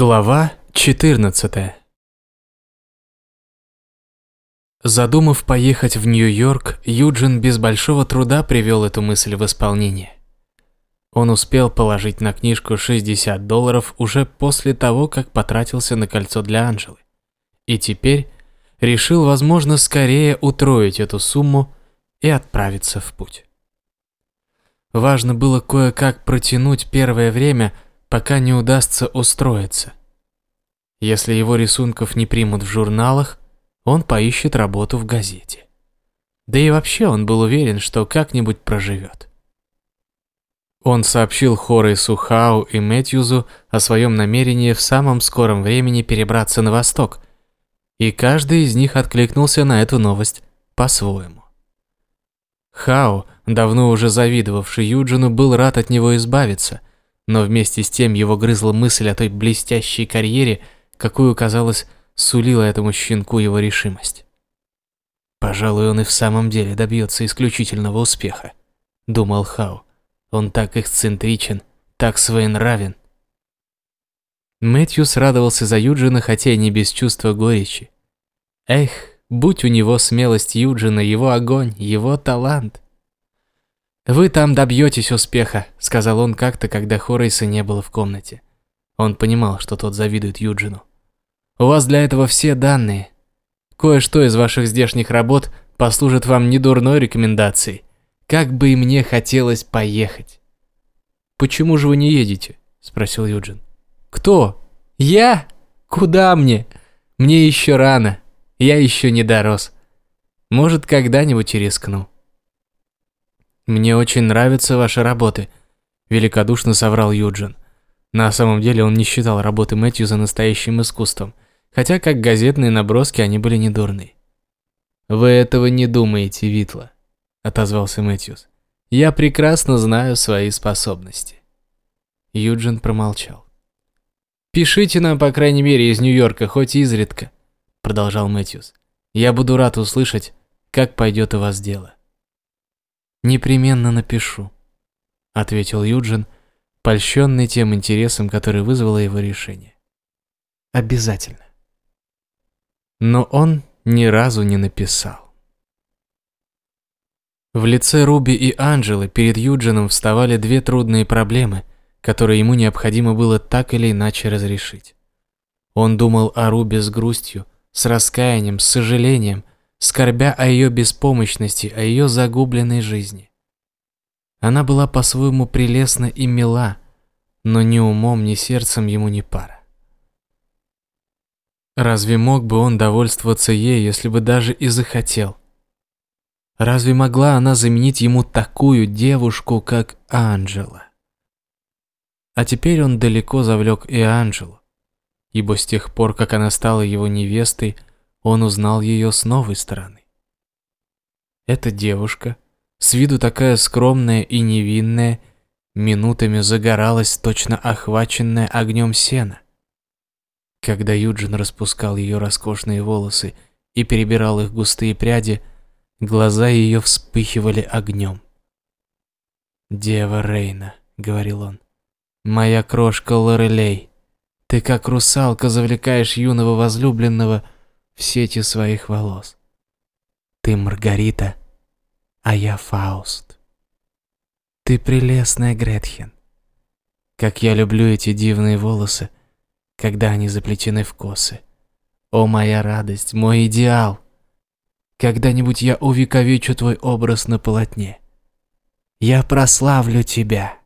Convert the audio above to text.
Глава 14 Задумав поехать в Нью-Йорк, Юджин без большого труда привел эту мысль в исполнение. Он успел положить на книжку 60 долларов уже после того, как потратился на кольцо для Анжелы. И теперь решил, возможно, скорее утроить эту сумму и отправиться в путь. Важно было кое-как протянуть первое время – пока не удастся устроиться. Если его рисунков не примут в журналах, он поищет работу в газете. Да и вообще он был уверен, что как-нибудь проживет. Он сообщил Хорейсу Хау и Мэтьюзу о своем намерении в самом скором времени перебраться на восток, и каждый из них откликнулся на эту новость по-своему. Хау, давно уже завидовавший Юджину, был рад от него избавиться, но вместе с тем его грызла мысль о той блестящей карьере, какую, казалось, сулила этому щенку его решимость. «Пожалуй, он и в самом деле добьется исключительного успеха», — думал Хау. «Он так эксцентричен, так своенравен». Мэтьюс радовался за Юджина, хотя и не без чувства горечи. Эх, будь у него смелость Юджина, его огонь, его талант — «Вы там добьетесь успеха», — сказал он как-то, когда Хорейса не было в комнате. Он понимал, что тот завидует Юджину. «У вас для этого все данные. Кое-что из ваших здешних работ послужит вам недурной рекомендацией. Как бы и мне хотелось поехать». «Почему же вы не едете?» — спросил Юджин. «Кто? Я? Куда мне? Мне еще рано. Я еще не дорос. Может, когда-нибудь и рискну». «Мне очень нравятся ваши работы», – великодушно соврал Юджин. На самом деле он не считал работы Мэтью за настоящим искусством, хотя как газетные наброски они были недурны. «Вы этого не думаете, Витла», – отозвался Мэтьюс. «Я прекрасно знаю свои способности». Юджин промолчал. «Пишите нам, по крайней мере, из Нью-Йорка, хоть изредка», – продолжал Мэтьюс. «Я буду рад услышать, как пойдет у вас дело». «Непременно напишу», — ответил Юджин, польщенный тем интересом, который вызвало его решение. «Обязательно». Но он ни разу не написал. В лице Руби и Анджелы перед Юджином вставали две трудные проблемы, которые ему необходимо было так или иначе разрешить. Он думал о Руби с грустью, с раскаянием, с сожалением, скорбя о ее беспомощности, о ее загубленной жизни. Она была по-своему прелестна и мила, но ни умом, ни сердцем ему не пара. Разве мог бы он довольствоваться ей, если бы даже и захотел? Разве могла она заменить ему такую девушку, как Анжела? А теперь он далеко завлек и Анжелу, ибо с тех пор, как она стала его невестой, он узнал ее с новой стороны. Эта девушка, с виду такая скромная и невинная, минутами загоралась, точно охваченная огнем сена. Когда Юджин распускал ее роскошные волосы и перебирал их густые пряди, глаза ее вспыхивали огнем. «Дева Рейна», — говорил он, — «моя крошка Лорелей, ты как русалка завлекаешь юного возлюбленного — в сети своих волос. Ты Маргарита, а я Фауст. Ты прелестная Гретхен. Как я люблю эти дивные волосы, когда они заплетены в косы. О, моя радость, мой идеал! Когда-нибудь я увековечу твой образ на полотне. Я прославлю тебя.